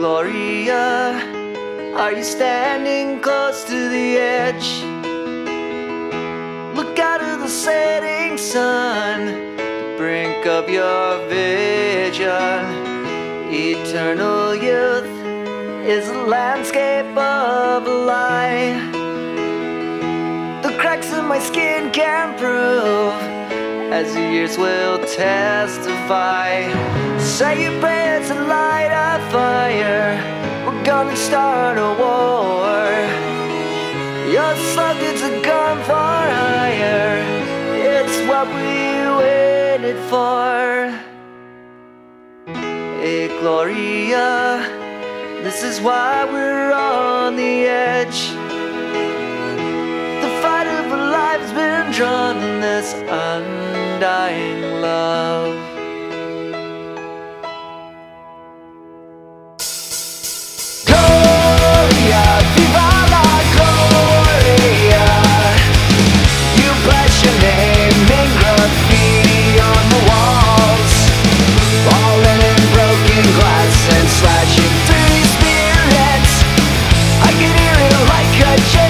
Gloria, are you standing close to the edge? Look out of the setting sun, the brink of your vision. Eternal youth is a landscape of lie. The cracks in my skin can prove, as the years will testify. Say your prayers and light a fire. We're gonna start a war. Your sluggards are gone far higher. It's what we waited for. Hey, Gloria, this is why we're on the edge. The fight of a life's been drawn in this undying love. Slashing through spirits. I can hear it like a